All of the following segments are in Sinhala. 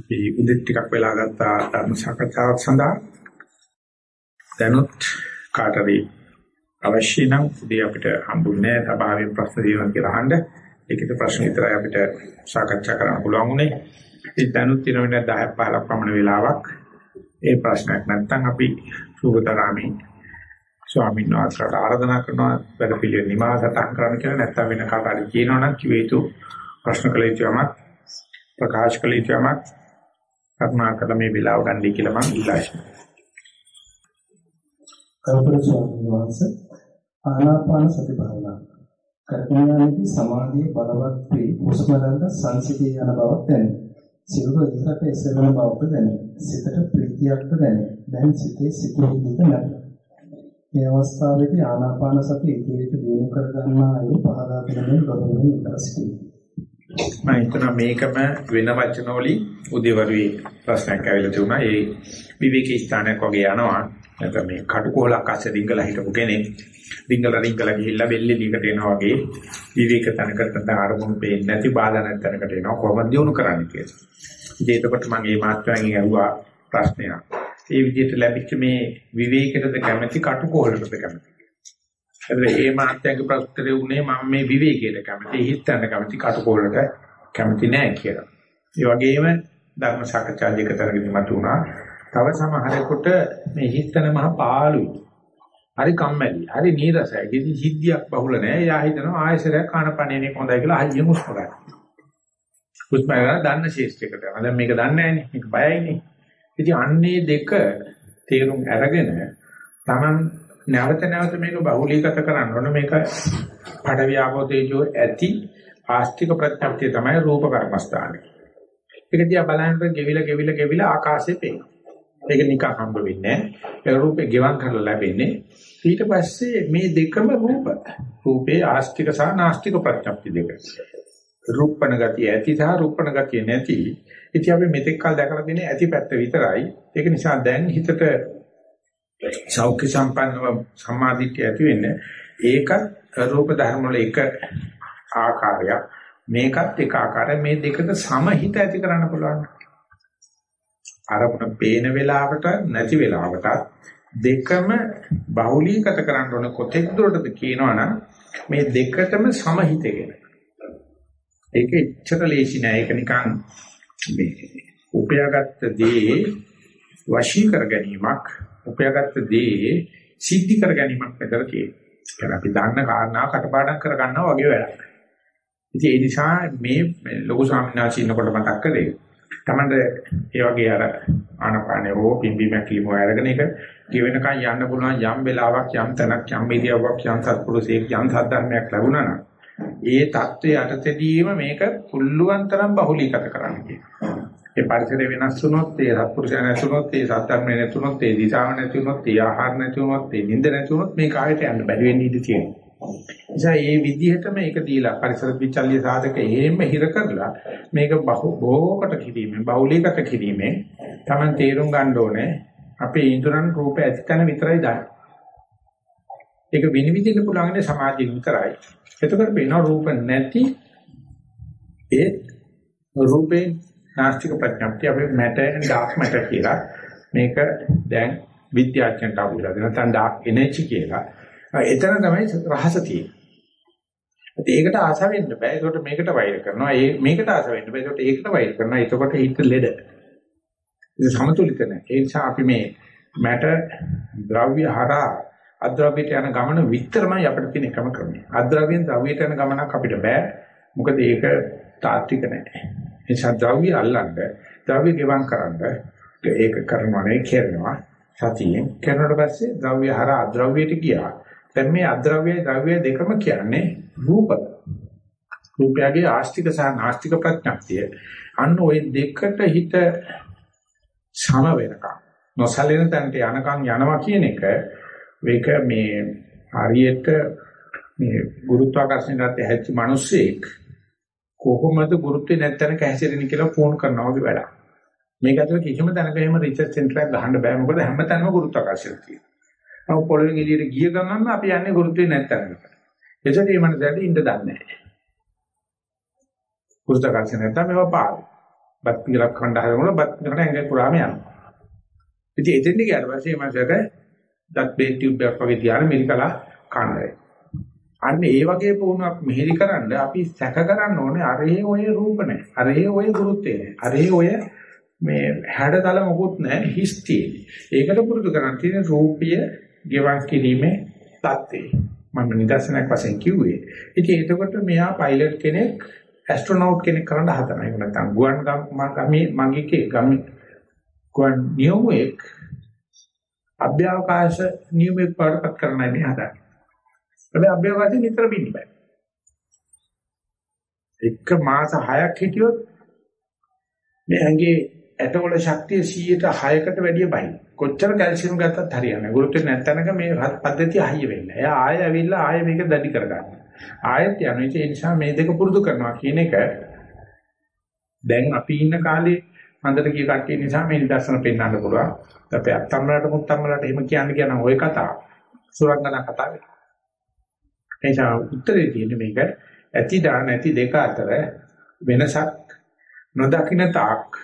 අපි උදේ ටිකක් වෙලා ගත්තා ධර්ම සාකච්ඡාවක් සඳහා. දැනුත් කාටරි අවශ්‍ය නම් උදේ අපිට හම්බුනේ සභාවෙන් ප්‍රශ්න දෙනවා කියලා අහන්න. ඒකිට ප්‍රශ්න විතරයි අපිට සාකච්ඡා කරන්න පුළුවන් උනේ. ඒ දැනුත් දින වෙන 10ක් 15ක් පමණ වෙලාවක්. ඒ ප්‍රශ්නයක් නැත්නම් අපි සූගතරාමි ස්වාමීන් වහන්සේට ආරාධනා කරනවා වැඩ පිළිවෙල නිමා සටහන් කරන්න කියලා. නැත්නම් වෙන කාටරි කියනවනම් කිව යුතු ප්‍රශ්න කළ යුතුමත් ප්‍රකාශ කළ යුතුමත් කරුණාකර මේ වෙලාව ගන්නයි කියලා මම ඉල්ලා සිටිනවා. කල්පන ස්වාමීන් වහන්සේ ආනාපාන සති භාවනා කරගෙනදී සමාධිය බලවත් වේ හුස්මලන්ද සංසිතී යන බවක් දැනේ. සිරුර ඉහළට එසවෙන බවක් දැනේ. සිතට ප්‍රීතියක්ද දැනේ. දැන් සිතේ සිතුවිලි නැත. මේ අවස්ථාවේදී ආනාපාන සතිය ඉදිරියට දියුණු කර ගන්නා අය පහදා දෙමින් ගෞරවයෙන් ඉතර සිටිනවා. මම හිතනවා මේකම වෙන වචන වලින් උදේවරුේ ප්‍රශ්නයක් ඇවිල්ලා තිබුණා. ඒ විවේකී ස්ථානයක් වගේ යනවා. නැත්නම් මේ කටුකොලක් අස්සේ රිංගලා හිටපු කෙනෙක් රිංගලා රිංගලා ගිහිල්ලා වෙල්ලෙලියකට එනවා වගේ විවේක තැනකට දාරමුණු පේන්නේ නැති බාධා නැති තැනකට එනවා කොහොමද දිනු කරන්නේ කියලා. ඉතින් එතකොට මම මේ මාත්‍රාවෙන් ඇහුවා ප්‍රශ්නයක්. ඒ විදිහට ලැබිච්ච මේ විවේකයටද කැමැති කටුකොලටද කැමැති හැබැයි ඒ මාත්‍යංග ප්‍රස්තරේ උනේ මම මේ විවේකයට කැමති හිතන්න කැමති කටකෝලට කැමති නෑ කියලා. ඒ වගේම ධර්ම සාකච්ඡා දෙක තරගෙදී මට උනා. තව සමහරෙකුට මේ හිතන මහ පාළුයි. හරි කම්මැලි. හරි නීරසයි. කිසි සිද්ධියක් බහුල නෑ. එයා හිතනවා ආයසරයක් කාණපණේනේ හොඳයි කියලා හයියෙන් හුස්ම ගන්න. හුස්ම ගන්න දන්න ශේෂ්ඨයකට. දැන් මේක දන්නේ නෑනේ. මේක බයයිනේ. ඉතින් අන්නේ දෙක තේරුම් අරගෙන Taman නැවත නැවත මේක බහුලීගත කරන්න ඕන මේක පඩවි ආපෝතේජෝ ඇති ආස්තික ප්‍රත්‍යක්ෂය තමයි රූප කර්මස්ථානය. ඒක දිහා බලනකොට ගෙවිලා ගෙවිලා ගෙවිලා ආකාශයේ පේනවා. ඒක නිකන් හම්බ වෙන්නේ නැහැ. ඒ රූපේ ගෙවන් කරලා ලැබෙන්නේ. ඊට පස්සේ මේ දෙකම රූප. රූපේ ආස්තික සහ නාස්තික ප්‍රත්‍යක්ෂ දෙක. රූපණ ගතිය ඇති සහ රූපණ ගතිය නැති. ඉතින් අපි මෙතෙක් කල් දැකලා තියෙන ඇති පැත්ත විතරයි. ඒක නිසා දැන් හිතට සෞඛ්‍ය සම්පන්නව සම්මාදිට්ඨිය ඇති වෙන්නේ ඒකත් රූප ධර්ම වල එක ආකාරයක්. මේකත් එක ආකාරයක්. මේ දෙකට සමහිත ඇති කරන්න පුළුවන්. අරමුණ පේන වෙලාවට නැති වෙලාවට දෙකම බහුලීගත කරන්න ඕන. කොතෙක් දුරටද කියනවනම් මේ දෙකටම සමහිතගෙන ඒක එච්චර ලේසි නෑ. ඒක නිකන් මේ උපයාගත්ත දේ වශී කර ගැනීමක් උපයාගත්ත දේ සිද්ධි කර ගැනීමක් විතර තියෙනවා. අපි දන්න කාරණා කටපාඩම් කර ගන්නවා වගේ වැඩක්. ඉතින් ඒ නිසා මේ ලොකු සාමිනාචි ඉන්නකොට මතක් කළේ තමන්ද ඒ වගේ අර ආනපානේ හෝ පිම්බීමක් කියමු අරගෙන ඒක ගෙවෙනකන් යන්න පුළුවන් යම් වෙලාවක් යම් තැනක් යම් ඉරියව්වක් යම් සත්පුරුෂයෙක් යම් සද්ධර්මයක් ලැබුණා නම් ඒ தත්ත්වයේ යටතේදීම මේක පුළුවන් තරම් බහුලීගත කරන්න කියනවා. ඒ පරිසරය වෙනස් වුණොත්, ඒ සත්පුරුෂය නැති වුණොත්, ඒ සත්‍යම්මේ නැති වුණොත්, ඒ දිශාව නැති වුණොත්, ඒ ආහාර නැති වුණොත්, ඒ නිින්ද නැති වුණොත් මේ කායට යන්න බැරි වෙන්න ඉඩ තියෙනවා. නිසා මේ විදිහටම මේක දීලා පරිසර විචල්්‍ය සාධක එහෙම හිර කරලා මේක බොහෝකට කිරීමෙන් බහුලීගත කිරීමෙන් Taman තේරුම් ගන්න ඕනේ අපේ ඉන්ද්‍රයන් රූප ඇතිතන විතරයි දාන්නේ. ඒක විනිවිදින්න පුළුවන් සමාධිය විතරයි. එතකොට වෙන රූප නැති ඒ රූපේ නාස්තික ප්‍රඥප්තිය අපි matter and dark matter කියලා මේක දැන් විද්‍යාඥයන්ට අහු වෙලා දෙනවා. නැත්නම් dark energy කියලා. එතන තමයි රහස තියෙන්නේ. ඒකට ආස වෙන්න බෑ. ඒකට මේකට වෛර කරනවා. ඒ මේකට ආස වෙන්න බෑ. ඒකට ඒකට වෛර කරනවා. එතකොට හිත ලෙඩ. ඒක සමතුලිත නැහැ. ඒ නිසා අපි මේ matter ද්‍රව්‍ය හරහා අද්‍රව්‍යයට යන ගමන විතරමයි අපිට තියෙන එකම ක්‍රමය. අද්‍රව්‍යෙන් ද්‍රව්‍යයට යන ගමනක් අපිට බෑ. මොකද ඒක තාත්වික නැහැ. නිසා ද්‍රව්‍ය අල්ලන්න, ද්‍රව්‍ය ගෙවම් කරන්න ඒක කරනවා නේ කරනවා. සතියෙන් කරනකොට පස්සේ ද්‍රව්‍ය හර අද්‍රව්‍යයට ගියා. දැන් මේ අද්‍රව්‍යයි ද්‍රව්‍ය දෙකම කියන්නේ රූප. රූපයගේ ආස්තික සහ නාස්තික ප්‍රඥප්තිය. අන්න ওই දෙකට හිත සම වෙනකම් නොසලෙන තැනට යනකම් යනවා කියන එක මේක මේ හරියට මේ ගුරුත්වාකර්ෂණයට හැච්ච මිනිස්සෙක් කොහොමද ගුරුත්වේ නැත්තනක හැසිරෙන්නේ කියලා ෆෝන් කරනවා වගේ වැඩක්. මේක ඇතුළේ කිසිම තැනක එහෙම රිසර්ච් සෙන්ටර් එකක් ගහන්න බෑ මොකද හැමතැනම ගුරුත්වාකර්ෂණ තියෙනවා. නමුත් පොළොවෙන් එළියට ගිය ගමන්ම අපි යන්නේ ගුරුත්වේ නැත්තනකට. එතකොට මේ මනසට ඉන්න දන්නේ නැහැ. ගුරුත්වාකර්ෂණ නැත්තම් මේවා පාරු. බත් පිළක් කන්න හදනකොට බත් පිළකට ඇඟ පුරාම යනවා. ඉතින් එතෙන්ද ගියාට පස්සේ මසට දත් බේන් ටියුබ් එකක් වගේ තියාන මෙලිකලා කන්නේ. අන්න ඒ වගේ පුණක් මෙහෙලි කරන්න අපි සැක කරන්න ඕනේ අරේ ඔය රූප නැහැ. අරේ ඔය ගුරුත්වය නැහැ. අරේ ඔය මේ හැඩතල මොකුත් නැහැ හිස් තියෙන්නේ. ඒකට පුරුදු කරන් තියෙන රූපීය ගෙවන් කිරීමේ தත්ත්වේ. මම නිදර්ශනයක් වශයෙන් කිව්වේ. ඉතින් එතකොට මෙයා පයිලට් කෙනෙක් ඇස්ට්‍රොනොට් කෙනෙක් කරන්න හදනවා. ඒක නැත්නම් ගුවන් ගමේ මගිකේ ගමේ ගුවන් නියමුවෙක් අභ්‍යවකාශ නියමුවෙක් පාඩපත් කරන්නයි මේ හදන්නේ. හැබැයි අභ්‍යවකාශෙ නිතර බින්න බෑ. එක මාස 6ක් හිටියොත් මේ ඇඟේ ඇටවල ශක්තිය 100ට 6කට වැඩිය බයි. කොච්චර කැල්සියම් ගත්තත් හරියන්නේ නැහැ. ගුරුත්වය නැත්තනක මේ පද්ධතිය හයිය වෙන්නේ. එයා ආයෙ ඇවිල්ලා ආයෙ මේක දැඩි කරගන්නවා. ආයෙත් යනවා. ඒ නිසා මේ දෙක පුරුදු කරනවා කියන එක දැන් අපි ඉන්න කාලේ මන්දට කිය කට්ටිය නිසා මේ නිදර්ශන පෙන්වන්න පුළුවන්. අපේ අත්තම්මලට මුත්තම්මලට එහෙම කියන්න කියන ওই කතාව සුරංගනා කතාව. එනිසා උත්තරේ තියෙන්නේ මේක ඇති දා නැති දෙක අතර වෙනසක් නොදකින්න තාක්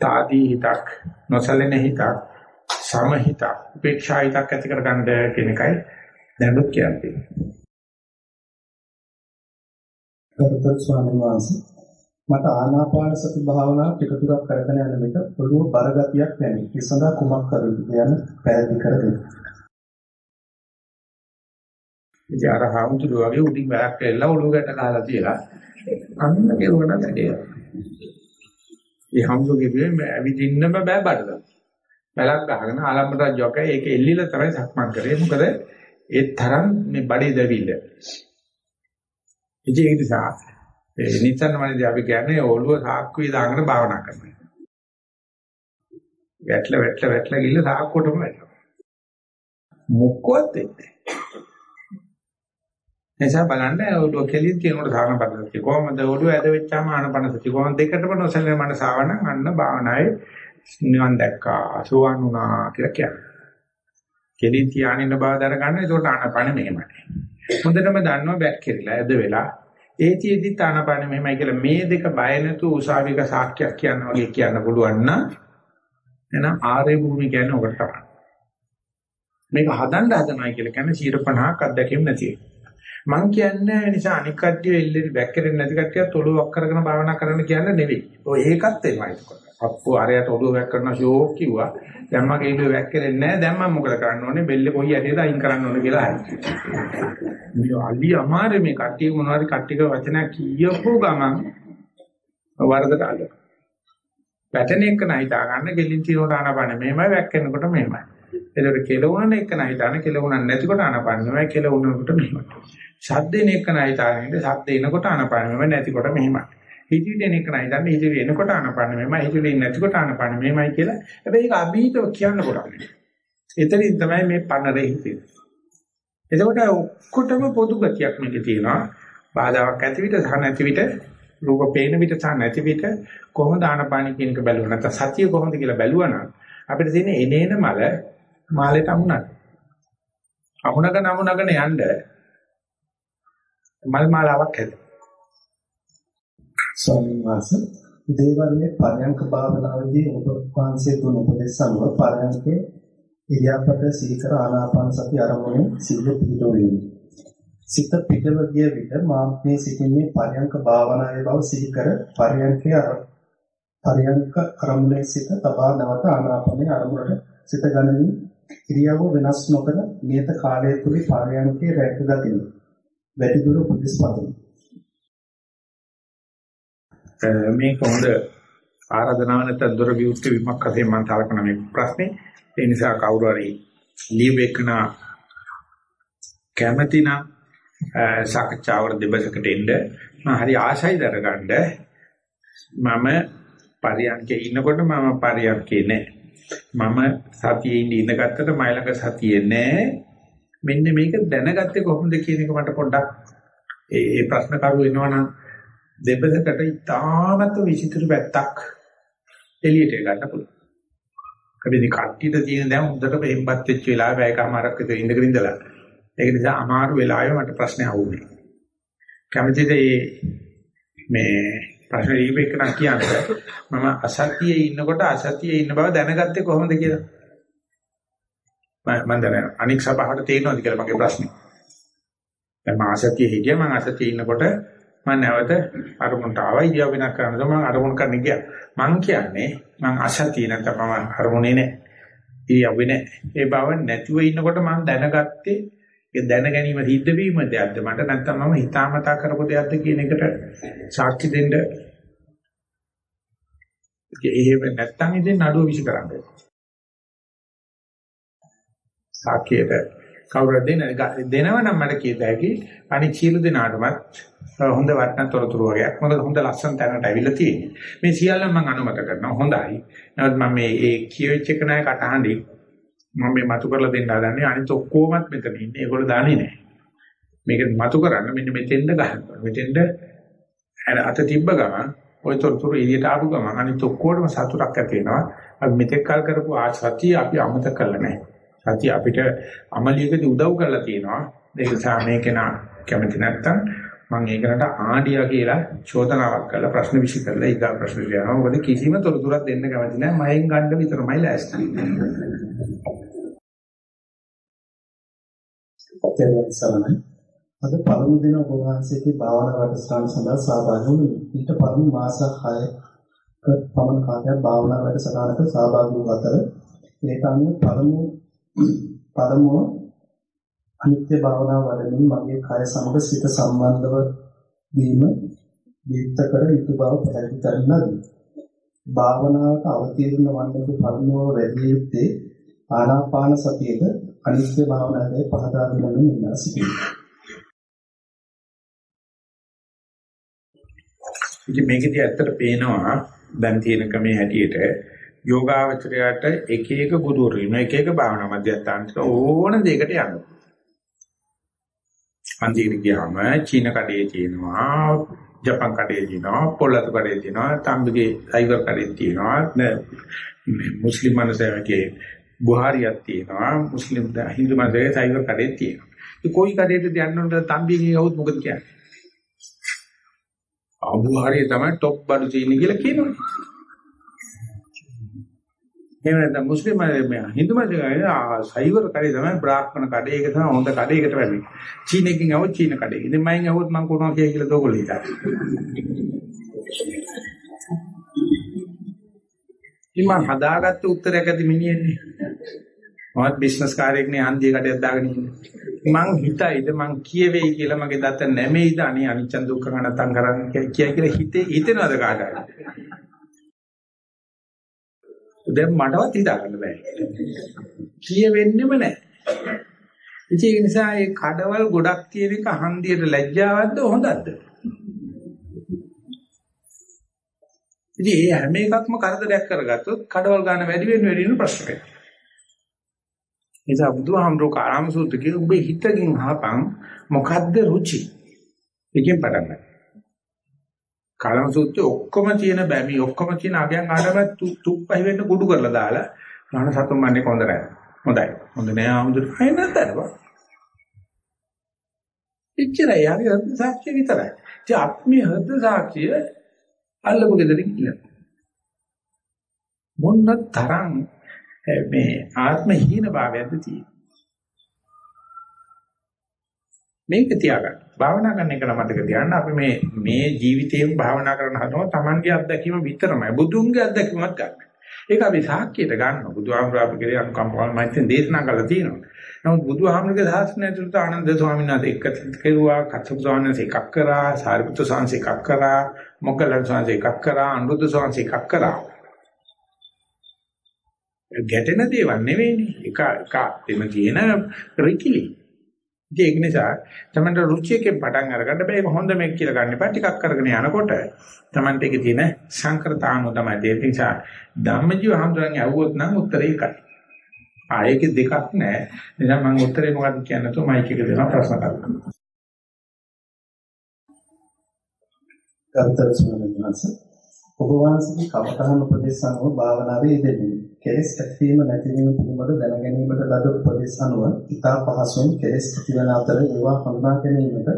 තාදී හිතක් නොසලෙන හිතක් සමහිතක් උපේක්ෂා හිතක් ඇති කරගන්න කියන එකයි දැනුත් කියන්නේ. ගරුතර ස්වාමීන් වහන්සේ මට ආනාපාන සති භාවනාව ටිකටුක් කරගෙන යන විට ඔළුව බර ගතියක් දැනේ. ඒ සඳහා කුමක් කරුද යන පැහැදිලි කර දෙන්න. ඉතින් අර හාමුදුරුවෝ වගේ උඩින් වැලක් එල්ල ඔළුවකට ගහලා තියලා අන්න කෙරුවන වැඩේ. ඒ හාමුදුරුවෝ මේ ඇවිදින්නම බෑ බඩල. වැලක් ගහගෙන ආලම්බ රජුක ඒක එල්ලිලා තමයි සක්මන් කරේ. මොකද ඒ තරම් මේ බඩේ දැවිල්ල. ඉතින් ඒ නිසා ඒ නිතරම වලදී අපි කියන්නේ ඔළුව සාක්කුවේ දාගෙන භාවනා කරනවා. වැටල වැටල වැටල ගිල්ල සාක්කුවටම වැටෙනවා. මොකවත් වෙන්නේ නිසා බලන්න ඔළුව කෙලින් තියෙනකොට සාරණ පද්ධතිය කොහොමද ඔළුව ඇද වෙච්චාම ආනපන සති කොහොමද දෙකටම නොසැලෙන මන සාවන අන්න භාවනායේ නිවන් දැක්කා සෝවන් වුණා කියලා කියන්නේ. කෙලින් තියානින්න බව දරගන්න ඒකට ආනපන මෙහෙමයි. හොඳටම දන්නවා බැක් කෙරිලා ඇද වෙලා ඒතිෙදි ආනපන මෙහෙමයි කියලා මේ දෙක බය නැතු උසාවික සාක්ෂියක් කියන්න වගේ කියන්න පුළුවන් නම් එහෙනම් ආර්ය භූමි කියන්නේ ඔකට තමයි. මේක හදන්න හදනයි කියලා කියන්නේ 50ක් අත්දැකීම් නැති එක. මං කියන්නේ ඒ නිසා අනික් කට්ටිය එල්ලෙන්නේ බැක්කරෙන්නේ නැති කට්ටියත් ඔළුව වක් කරගෙන භාවනා කරන්න කියන්නේ නෙවෙයි. ඔය ඒකත් එමය ඒක. අප්පු අරයට ඔළුව වැක් කරන ෂෝක් කිව්වා. දැන් මගේ ඉල්ලුව වැක් කරෙන්නේ නැහැ. දැන් මම මොකද කරන්න ඕනේ? බෙල්ල කොයි ඇටේද අයින් කරන්න ඕනේ කියලා හරි. මේ අලි අමාරු මේ කට්ටිය මොනවාරි කට්ටික වචන කියපු ගමන් වරදට අල්ල. පැටර්න් එක නයිතා ගන්න ගෙලින් තියනට ආනපන මෙහෙමයි වැක් කරනකොට මෙහෙමයි. එතකොට කෙලවුණන එක නයිතාන කෙලවුණන් නැතිකොට ආනපන මෙහෙමයි කෙලවුණනකොට මෙහෙමයි. ශබ්දේන එක නයිතානෙට ශබ්ද එනකොට ආනපන මෙහෙමයි නැතිකොට මෙහෙමයි. හිතවිදෙන එක නයිතාන හිතවිලි එනකොට ආනපන මෙහෙමයි හිතවිලි නැතිකොට ආනපන මෙහෙමයි කියලා. හැබැයි ඒක අභීතව කියන්න පුළුවන්. එතනින් තමයි මේ පන්නරේ හිතෙන්නේ. එතකොට ඔක්කොටම පොදු ගතියක් මේකේ තියෙනවා. බාධාවක් ඇති විට සහ නැති විට රූප පේන විට සහ නැති විට කොහොමද ආනපාන කියන එක බැලුවා නැත්නම් සතිය කොහොමද කියලා බැලුවා නම් අපිට තියෙන එනේන මල මාලයට අමුණක්. අමුණගෙන අමුණගෙන යන්න මල් මාලාවක් හැදෙනවා. ස්වාමීන් වහන්සේ දේවල්නේ පරයන්ක භාවනාවේදී ඔබ වහන්සේ දුන් උපදෙස් අනුව පරයන්කේ ඉරියාපත සීකර ආනාපාන සති අරමුණේ සිද්ධ පිටවෙන්නේ. සිත පිටව ගිය විට මා මේ සිටින්නේ පරයන්ක භාවනාවේ බව සිහි කර පරයන්කේ පරයන්ක අරමුණේ සිත තබා නැවත ආනාපානයේ අරමුණට සිත ගනිමින් ඉරියව්ව වෙනස් නොකර නියත කාලය තුල පරයන්කේ රැක ගතිමි. වැඩිදුර උපදෙස් පදමි. මේක හොඳ ආරාධනාව නැත්නම් දොර විවුර්ත වීමක් වශයෙන් මම සලකන මේ ප්‍රශ්නේ. ඒ නිසා කවුරු හරි ලියවෙකන කැමැතිනම් සාකච්ඡාවට දෙබසකට එන්න. මම හරි ආශයි දරගන්න. මම පරියන්කේ ඉන්නකොට මම පරියන්කේ නෑ. මම සතියේ ඉඳ ඉඳගත්තට මයිලක සතියේ නෑ. මෙන්න මේක දැනගත්තේ කොහොමද කියන එක මට පොඩ්ඩක් ඒ ප්‍රශ්න කරු වෙනවනම් දෙබසකට ඉතාමත් විචිත්‍ර පැත්තක් එළියට ගන්න පුළුවන්. අපි ඉතින් කට්ටියට තියෙන දැන් හොඳට බෙහෙම්පත් වෙච්ච වෙලාවෙ පැයකමාරක් විතර ඉඳගෙන ඉඳලා. ඒක නිසා අමාරු වෙලාවෙ මට ප්‍රශ්න අහුනේ. කැමතිද මේ මේ ප්‍රශ්න දීපේක නම් කියන්නේ මම අසතියේ ඉන්නකොට අසතියේ ඉන්න බව දැනගත්තේ කොහොමද කියලා. මම මම දැන අනික් සභාවට තේරෙනවද කියලා මගේ ප්‍රශ්නේ. දැන් මම අසතියේ හිටියා මම අසතියේ ඉන්නකොට මම නැවත අරමුණට ආවා ඉරියව් වෙනස් කරනකොට මම අරමුණ කරන්න ගියා. මං කියන්නේ මං අසතිය නැත්නම් මම අරමුණේ නැහැ. ඉරියව්වේ නැහැ. ඒ බව නැතුව ඉන්නකොට මම දැනගත්තේ ඒ දැන ගැනීම සිද්ධ වීම දෙයක්ද මට නැත්නම් මම හිතාමතා කරපු දෙයක්ද කියන එකට සාක්ෂි දෙන්න එහෙම නැත්නම් ඉතින් නඩුව විසි කරන්න සාක්ෂියට කවුරුද දෙන දෙනව නම් මට කියත හැකි. අනිත් සියලු දෙනාටමත් හොඳ වටන තොරතුරු වගේක්. මොකද හොඳ ලස්සන තැනකට ඇවිල්ලා තියෙන්නේ. මේ සියල්ල මම අනුමත කරනවා. හොඳයි. නමුත් මම මේ ඒ කියවෙච්ච එක නෑ කටහඬි මම මේ මතු කරලා දෙන්න හදන්නේ. අනිත් ඔක්කොමත් මෙතන ඉන්නේ. ඒගොල්ලෝ දාන්නේ නෑ. මේක මතු කරන්න මෙන්න මෙතෙන්ද ගහන්න මෙතෙන්ද අත තිබ්බ ගමන් ওই තොරතුරු එළියට ආපු ගමන් අනිත් ඔක්කොටම සතුටක් ඇති වෙනවා. අපි මෙතෙක් කල් කරපු ආසතිය අපි අමතක කරලා නැහැ. සතිය අපිට අමලියකදී උදව් කරලා තියෙනවා ඒක නිසා මේක නා කැමති නැත්තම් මම ඒකට ආඩියා කියලා චෝදනාවක් කරලා ප්‍රශ්න විසි කරලා ඊගා ප්‍රශ්න ලියනවා මොකද කිසිම තොරතුරක් දෙන්න කැමති නැහැ මයෙන් ගන්න විතරමයි ලෑස්ති ඔතන සරණයි. අද පළමු දින ඔබ වහන්සේගේ භාවනා වැඩසටහන සඳහා සහභාගී වුණේ. ඊට පළමු මාස 6ක පමණ කාලයක් භාවනා වැඩසටහනක සහභාගී වූ අතර ඒ අනුව පළමු පළමුව අනිත්‍ය භාවනා වඩමින් මගේ කය සමග සිත සම්බන්ධව වීම විත්ත කර යුතු බව පැහැදිලි කරන ලදී. භාවනාවට අවතීර්ණ වන්නට පළමුව වැඩි යුත්තේ ආනාපාන සතියේද අනිත්‍ය භාවනාවේ පහදා දෙමින් ඉන්නා සිටිනවා. ඉතින් මේකදී ඇත්තට පේනවා දැන් තියෙන ක්‍රමයේ හැටියට යෝගාවචරයට එක එක ගුරුවරු ඉන්න එක එක භාවනා මධ්‍යස්ථානට ඕන දෙයකට යන්න. අන්තිමට ගියාම චීන කඩේ තියෙනවා, ජපන් කඩේ තියෙනවා, පොළොත් කඩේ තියෙනවා, තම්බිගේ සයිබර් කඩේ තියෙනවා, මුස්ලිම් මනසකේ බුහාරියක් තියෙනවා මුස්ලිම් හින්දු මතයේ සයිවර් කඩේ තියෙනවා. ඒ කොයි කඩේද යන්නොත් තම්බිගේ යවුත් මොකද කියන්නේ? අබුහාරිය තමයි টොප් බඩු තියෙන කියලා කියනවනේ. එහෙම නැත්නම් මුස්ලිම් අය හින්දු මතය සයිවර් කඩේ තමයි බ්‍රාහ්මණ කඩේ ඒක තමයි හොඳ කඩේ ඒකට වැඩි. චීන එකකින් આવොත් චීන කඩේ. ඉතින් මයින් આવොත් මම කොනවා කියලා තෝගොල්ලෝ හිතා. ඉතින් මම හදාගත්ත උත්තරයක් ඇති මිනිහෙන්නේ. මමත් බිස්නස් කාර්යයක්නේ අන්දිය කඩයක් දාගෙන ඉන්නේ. මං හිතයිද මං කියවේයි කියලා මගේ දත නැමෙයිද අනේ අනිච්ච දුක්ඛ නැතම් කරන්නේ කියලා හිතේ හිතෙනවද කාටවත්? දැන් මටවත් හිතා ගන්න බෑ. කියවෙන්නෙම නැහැ. ඉතින් ඒ නිසා මේ කඩවල් ගොඩක් තියෙන එක හන්දියට ලැජ්ජාවක්ද හොඳක්ද? ඉතින් ඒ හැම එකක්ම කරදරයක් කරගත්තොත් කඩවල් ගන්න වැඩි වෙන වැඩි වෙන ප්‍රශ්න වෙනවා. නිසා බුදුහාමුදුරු කාරාම සූත්‍රයේ උඹේ හිතකින් අහපන් මොකද්ද රුචි? එකෙන් පටන් ගන්න. කාරාම සූත්‍රයේ ඔක්කොම තියෙන බැමි ඔක්කොම තියෙන අගයන් ආඩම තුප්පහි වෙන්න කුඩු කරලා දාලා රාණ සතුම් මන්නේ කොන්ද නැහැ. හොඳයි. හොඳ නෑ ආමුදුරු අය නැත්තරවා. ඉච්චරයි හරි හෘද සාක්ෂිය විතරයි. ඉතින් අපි හෘද සාක්ෂිය අල්ලපු ගෙදරින් කියලා. මොන්න තරම් මේ ආත්ම හීන භාවයක්ද තියෙන්නේ. මේක තියාගන්න. භාවනා කරන එක මතක තියාගන්න අපි මේ මේ ජීවිතේම භාවනා කරන හදනවා Tamanගේ අත්දැකීම විතරමයි. බුදුන්ගේ අත්දැකීමක් ගන්න. ඒක අපි සාක්කියට ගන්නවා. බුදුහාමුදුර අපි කෙරේ අනුකම්පාවල් මෛත්‍රියෙන් දේශනා කරලා තියෙනවා. නමුත් බුදුහාමුදුරගේ ශාස්ත්‍රය ඇතුළත ආනන්ද ස්වාමීන් වහන්සේ එක කෙරුවා, කච්චප ස්වාමීන් වහන්සේ එකක් කරා, සාරිපුත්‍ර ස්වාමීන් වහන්සේ එකක් කරා, මොග්ගලන් ස්වාමීන් වහන්සේ එකක් කරා, අනුරුද්ධ ස්වාමීන් වහන්සේ එකක් කරා. ගැටෙන දේවල් නෙවෙයිනේ. එක එක එම තියෙන රිකිලි. ඒක නිසා තමන්ට රුචියකින් පටන් අරගන්න බෑ. ඒක හොඳ මේක කියලා ගන්න එපා. ටිකක් කරගෙන යනකොට තමන්ට ඒකේ තියෙන සංකෘතාණු තමයි ඒ නිසා ධම්මජීව හඳුනන්නේ අහුවොත් නම් උත්තරේ එකයි. ආයේක දෙකක් නැහැ නිසා මම උත්තරේ මොකක්ද කියන්න තෝ මයික් එක දෙනවා ප්‍රශ්න කරන්න. ගරුතර ස්වාමීන් වහන්සේ. ඔබ වහන්සේගේ කමඨහන උපදේශ අනුව භාවනාවේ යෙදෙන්නේ. කෙලෙස් ඇතිවීම නැතිවීම පිළිබඳ දැන ගැනීමට ලද උපදේශ අනුව ඉතා පහසුවෙන් කෙලෙස් ඇතිවන අතර ඒවා හඳුනා ගැනීමට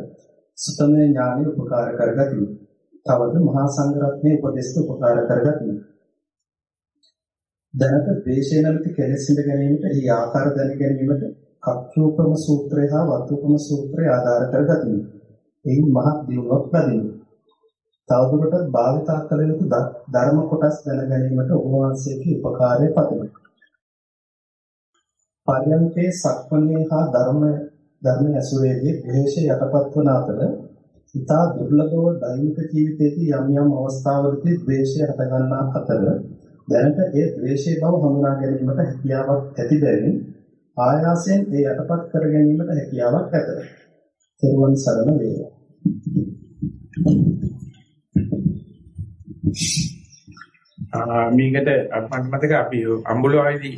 සුතමේ ඥානෙ උපකාර කරගතියි. තවද මහා සංඝරත්නයේ උපදෙස් උපකාර කරගතිමි. දැනට ද්වේෂය නැමැති කෙලෙස් ඉඳ ගැනීමට එහි ආකාර දැන ගැනීමට කක්ඛෝපම සූත්‍රය හා වත්තුපම සූත්‍රය ආධාර කරගතිමි. එහි මහත් දියුණුවක් ලැබෙනවා. තවදුරටත් භාවිතා කළ යුතු ධර්ම කොටස් දැන ගැනීමට ඔබ වහන්සේගේ උපකාරය පතමි. පරියන්කේ සක්මණේ හා ධර්ම ධර්ම ඇසුරේදී ද්වේෂය යටපත් වන අතර ඉතා දුර්ලභව දෛනික ජීවිතයේදී යම් යම් අවස්ථාවලදී ද්වේෂය හටගන්නා අතර දැනට ඒ ද්වේෂයේ බව හඳුනා ගැනීමට හැකියාවක් ඇති බැවින් ආයාසයෙන් ඒ යටපත් කර ගැනීමට හැකියාවක් ඇත. තෙරුවන් සරණ වේවා. මේකට මට මතක අපි අම්බුලාවේදී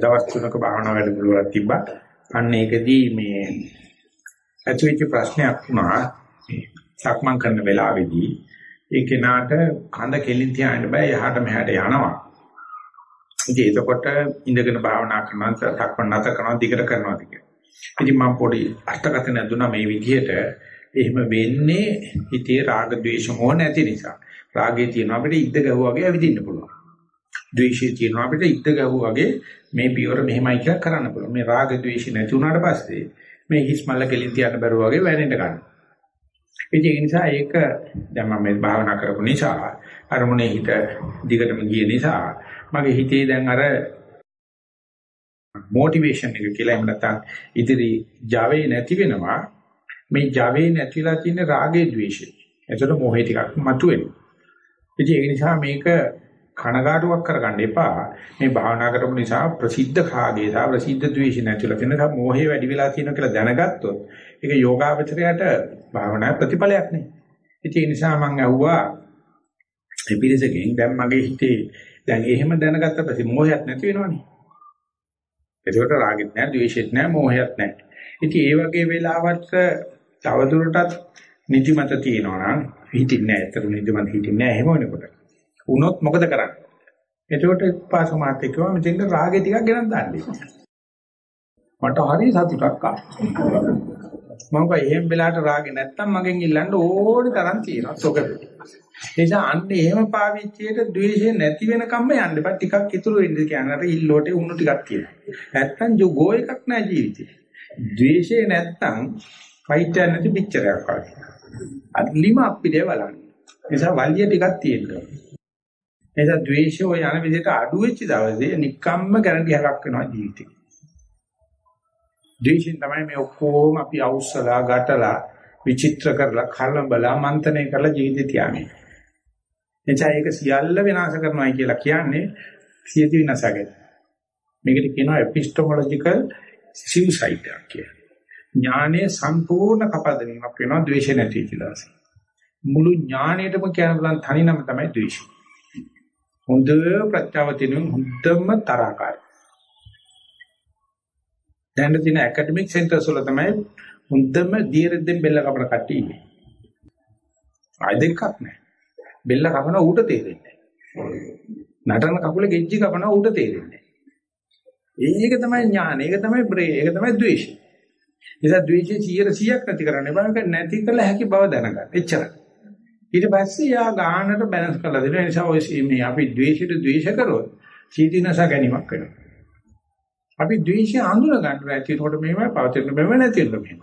දවස් තුනක භාවනා වැඩමුළුවක් තිබ්බා. අන්න ඒකදී මේ ඇතුවිච්ච ප්‍රශ්නයක් වුණා. සක්මන් කරන වෙලාවේදී ඒ කෙනාට කඳ කෙලින් තියාගෙන බෑ යහට මෙහාට යනවා. ඉතින් එතකොට ඉඳගෙන භාවනා කරනවා සක්මන් නැත කරනවා දිගට කරනවා කියලා. ඉතින් මම පොඩි අර්ථකථන දුන්නා මේ විදිහට එහෙම වෙන්නේ හිතේ රාග ద్వේෂ මොහ නැති නිසා. රාගේ තියෙනවා අපිට ඉද්ද ගැහුවා වගේ ඇවිදින්න පුළුවන්. ද්වේෂය තියෙනවා අපිට ඉද්ද ගැහුවා වගේ මේ පියවර මෙහෙමයි කියලා කරන්න පුළුවන්. මේ රාග ద్వේෂ නැති වුණාට පස්සේ මේ හිස්මල්ල කෙලින් තියන්න බැරුව වගේ වැනෙන්න ගන්නවා. ඒ නිසා ඒක දැන් මම මේ භාවනා කරපු නිසා අරමුණේ හිත දිගටම ගිය නිසා මගේ හිතේ දැන් අර මොටිවේෂන් එක කියලා එහෙම නැත්නම් ඉදිරි Java නැති වෙනවා මේ Java නැතිලා තියෙන රාගේ ද්වේෂය. එතකොට මොහේ ටිකක් මතුවෙනවා. ඉතින් ඒ නිසා මේක කනගාටුවක් කරගන්න එපා. මේ භාවනා කරපු නිසා ප්‍රසිද්ධ කාගේ සහ ප්‍රසිද්ධ ද්වේෂ නැතිලා තියෙන මොහේ වැඩි වෙලා තියෙනවා කියලා දැනගත්තොත් ඒක යෝගාවචරයට භාවනා ප්‍රතිඵලයක් නේ. ඉතින් ඒ නිසා මම අහුවා මේ පිරිසකින් දැන් මගේ හිතේ දැන් එහෙම දැනගත්ත පස්සේ මොහයක් නැති වෙනවනේ. ඒකට රාගෙත් නැහැ, ද්වේෂෙත් නැහැ, මොහයක් නැහැ. ඉතින් ඒ වගේ වෙලාවට තවදුරටත් නිදිමත තියෙනවා නම් හිතින්නේ නැහැ. ඒතර නිදිමත හිතින්නේ නැහැ එහෙම වෙනකොට. වුණොත් මොකද කරන්නේ? එතකොට පාසු මාත් එක්කම මෙතෙන්ට රාගෙ ටිකක් ගෙනත් දාන්නේ. මට හරි සතුටක් ආවා. මම කිය එහෙම වෙලාවට රාගෙ නැත්තම් මගෙන් ඉල්ලන්න ඕනි තරම් තියෙනවා. සොකද. නිසා අන්න එහෙම පාවිච්චියට ද්වේෂය නැති වෙනකම්ම යන්න බෑ. ටිකක් ඉතුරු වෙන්න කියන්නේ අර ඉල්ලෝටේ උණු ටිකක් තියෙනවා. නැත්තම් ජෝගෝ එකක් නෑ ජීවිතේ. ද්වේෂය නැත්තම් ෆයිට් එක නැති පිච්චරයක් වගේ. අල්ලිම අප්පිටේ බලන්න. නිසා වලිය ටිකක් තියෙනවා. එනිසා ද්වේෂය යන විදිහට අඩු වෙච්ච දවසේ නික්කම්ම ගැරන්ටි හරක් වෙනවා ජීවිතේ. ද්වේෂයෙන් තමයි මේ ඔක්කොම අපි අවුස්සලා ගැටලා විචිත්‍ර කරලා කලබලා මන්තනය කරලා ජීවිතය තියන්නේ. එනිසා ඒක සියල්ල විනාශ කරනවායි කියලා කියන්නේ සියදි විනාශකයි. මේකට කියනවා epistemological suicide කියලා. ඥානයේ සම්පූර්ණ කපදවීමක් වෙනවා ද්වේෂ නැති කියලා. මුළු ඥාණයටම කියන බලන් තනි නම තමයි ද්වේෂය. හොඳ ප්‍රත්‍යවතිනුම් හොඳම තරකාරයි. දැන් තියෙන ඇකඩමික් සෙන්ටර්ස් වල තමයි හොඳම දීරෙද්දෙන් බෙල්ල කපන කට්ටිය ඉන්නේ. ආයි දෙකක් නැහැ. බෙල්ල කපන ඌට තේරෙන්නේ නැහැ. නටන කකුල ගෙජ්ජි කපන ඌට තේරෙන්නේ නැහැ. ඒක තමයි ඥාන, ඒක තමයි බ්‍රේ, ඒක තමයි ද්වේෂය. නිසා ද්වේෂය 100%ක් නැති කරන්න බෑ. ඒක නැති කළ හැකි බව දැනගන්න. එච්චරයි. ඊට පස්සේ යා ගානට බැලන්ස් කරලා දෙනවා. ඒ නිසා ඔය මේ අපි ද්වේෂයට ද්වේෂ කරොත් සීදීනස ගැනීමක් වෙනවා. අපි ද්වේෂය අඳුන ගන්න ඇති ඒකට මෙහෙමයි පවතින මෙහෙම නැති වෙන මෙහෙම.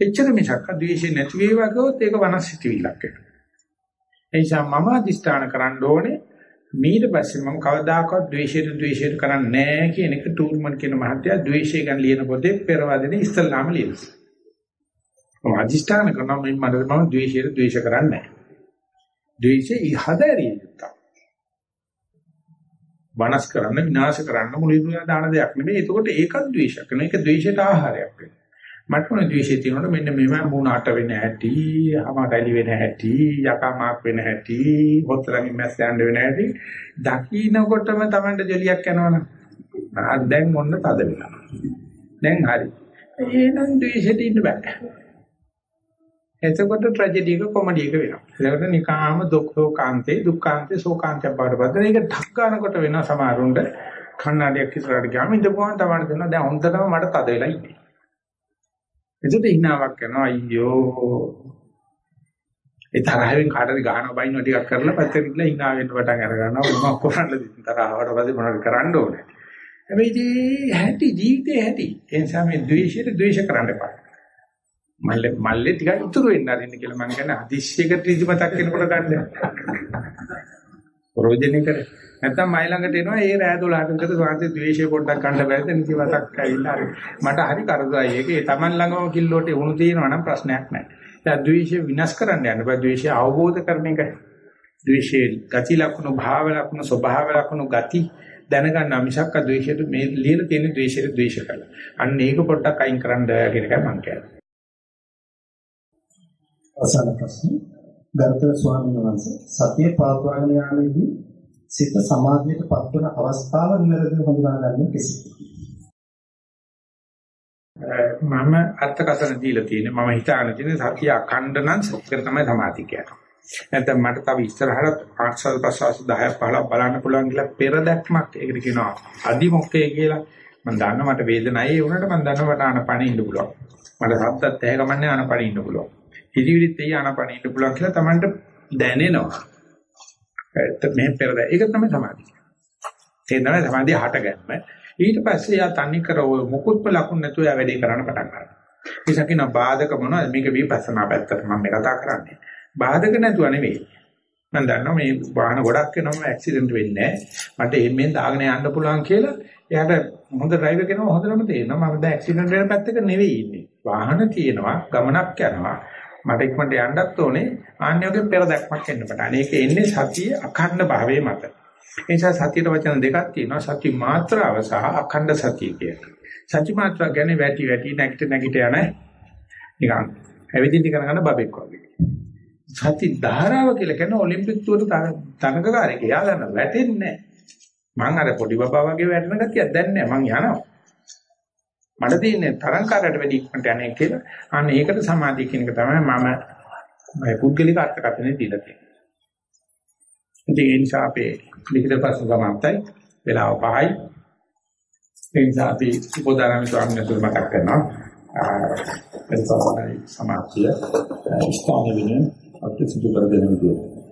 එච්චර මිසක් ද්වේෂය නැති වේවා ගියොත් ඒක වනස්සිතවිල්ලක් වෙනවා. ඒ නිසා මම අදිස්ථාන කරන්න ඕනේ ඊට පස්සේ මම කවදාකවත් ද්වේෂයට ද්වේෂයට කරන්නේ නැහැ කියන එක ටූර්මන් කියන මහත්තයා ද්වේෂය ගැන ලියන පොතේ පෙරවදෙන ඉස්සල්ලාම ලියනවා. මම අදිෂ්ඨාන කරනවා මම මට මම ද්වේෂයට ද්වේෂ කරන්නේ නැහැ. ද්වේෂය ඉහදරිය යුක්තයි. වනස් කරන්න විනාශ කරන්න මුලින්ම දාන දෙයක් නෙමෙයි. ඒකෝට ඒකත් ද්වේෂයක් කරන එක ද්වේෂයට ආහාරයක් වෙනවා. මට මොන ද්වේෂය තියෙනවද මෙන්න මෙම මුණ අට වෙන හැටි, අමාඩලි වෙන හැටි, යකමාක් වෙන හැටි, හොතරමින් මැස් යන්න වෙන හැටි දකින්නකොටම Tamanට ජොලියක් යනවනේ. ආ දැන් මොන්න තද වෙනවා. දැන් හරි. එහෙනම් ද්වේෂෙට ඉන්න බෑ. එතකොට ට්‍රැජඩි එක කොමඩි එක වෙනවා. ඒකට නිකාම දුක්ඛෝකාන්තේ දුක්ඛාන්තේ සෝකාන්තය බාරපත්. ඒක ඩක් ගන්නකොට වෙනවා සමහරුන්ට කන්නඩියක් ඉස්සරහට ගියාම ඉඳපුවාම තමයි දෙනවා දැන් හොඳටම මට තද වෙලා ඉන්නේ. එතකොට හිනාවක් කරනවා අයියෝ. ඒ තරහෙන් කාටද ගහන බයින්න ටිකක් කරලා පැත්තට ගිහලා hina වෙන්න පටන් අර ගන්නවා මොනවක් කරන්නද තරහවට පස්සේ මොනවද කරන්න ඕනේ? හැබැයි ඉතින් හැටි ජීවිතේ හැටි. ඒ නිසා මේ ද්වේෂයට ද්වේෂ කරන්න එපා. මල්ලේ මල්ලේ ටිකක් ඉතුරු වෙන්න අරින්න කියලා මම කියන්නේ අදිශ්‍යයකට ඍජුමතක් වෙනකොට ගන්න. ප්‍රෝජනේ කරේ. නැත්තම් මයි ළඟට එනවා ඒ රෑ 12ට විතර සාන්ති ද්වේෂය පොඩ්ඩක් ගන්න බැරිද නිදිමතක් ඇවිල්ලා හරි. මට හරි කරදරයි. ඒක ඒ Taman ළඟම කිල්ලෝට වුණු තියෙනවා නම් ප්‍රශ්නයක් නැහැ. දැන් ද්වේෂය විනාශ කරන්න යන්න බෑ. ද්වේෂය අවබෝධ කරන එක. ද්වේෂයේ ගති ලක්ෂණ භාව ලක්ෂණ ස්වභාව ලක්ෂණ ගති දැනගන්න මිසක් ද්වේෂයට මේ ලියලා තියෙන ද්වේෂයට ද්වේෂ කරලා. අන්න ඒක පොඩ්ඩක් අයින් කරන්න කියන එකයි මම කියන්නේ. අවසාන ප්‍රශ්න. ගරුතර ස්වාමීන් වහන්සේ සතිය පාත්වාගෙන යාමේදී සිත සමාධියට පත්වන අවස්ථාව නිවැරදිව හඳුනාගන්නේ කෙසේද? මම අර්ථකථන දීලා තියෙන්නේ මම හිතාගෙන තියෙන්නේ සතිය අඛණ්ඩ නම් සත්‍ය තමයි සමාධිය කියන්නේ. නැත්නම් මට තව ඉස්සරහට ආස්වාද ප්‍රසවාස 10 15 බලන්න පුළුවන් කියලා පෙර දැක්මක් ඒකට කියනවා අදිමොක්කේ කියලා. මම දන්නවා මට වේදනයි ඒ වුණාට මම දන්නවා මට ආනපනෙ ඉන්න පුළුවන්. මට සද්දත් ඇහැ ගමන්නේ ආනපනෙ ඉන්න පුළුවන්. හිතවිලිත් එයි ආනපනෙ ඉන්න පුළුවන් කියලා Tamanට දැනෙනවා. මේ පෙරද ඒක තමයි සමාධිය. ඒ තමයි සමාධිය හටගන්න. ඊට පස්සේ යා තනි කර ඔය මුකුත්ම ලකුණු නැතුව යා වැඩේ කරන්න පටන් ගන්නවා. ඒසක් කියන බාධක මොනවද මේක විපස්සනා පැත්තට මම මේ කතා කරන්නේ. බාධක නැතුව නෙවෙයි. මම දන්නවා මේ වාහන ගොඩක් වෙනවම ඇක්සිඩන්ට් වෙන්නේ නැහැ. මට එම්ෙන් දාගෙන යන්න පුළුවන් කියලා එයාට හොඳ ඩ්‍රයිවර් කෙනෙක් හොඳටම තේරෙනවා මම දැන් ඇක්සිඩන්ට් වෙන පැත්තක නෙවෙයි ඉන්නේ. වාහන තියෙනවා ගමනක් යනවා. මට ඉක්මනට යන්නත් ඕනේ ආන්‍යෝගේ පෙර දැක්මක් එන්න පටන්. ඒක එන්නේ සතිය අඛණ්ඩ භාවයේ මත. ඒ නිසා සතියට වචන දෙකක් තියෙනවා. සති මාත්‍රාව සහ අඛණ්ඩ සතිය කියලා. සති මාත්‍රා කියන්නේ වැටි වැටි නැගිට නැගිට යන නිකන් ඇවිදින්න කරන බබෙක් වගේ. සති ධාරාව කියලා කියන ඔලිම්පික් තුවට තරඟකාරයෙක්. එයා ගන්න වැටෙන්නේ නැහැ. මං අර පොඩි බබා වගේ වැටෙන ගතියක් දැන් නැහැ. මං යනවා. මට තියෙන්නේ තරංකාරයට වැඩි ඉක්මනට යන්නේ කියලා. අන්න ඒකට සමාධිය කියන එක තමයි මම මේ පුද්ගලික අර්ථකථනය දීලා තියෙන්නේ. ඉතින් ඒ නිසා අපේ ලිඛිත ප්‍රශ්න සමාප්තයි. වෙලාව පහයි. ඒ නිසා අපි සුබෝධාරාමේ ස්වාමීන් වහන්සේ මතක් කරනවා. එතකොට සමාප්තිය ස්ථාන වෙනුවෙන් අපිට සිදු කර දෙන්න විදියට.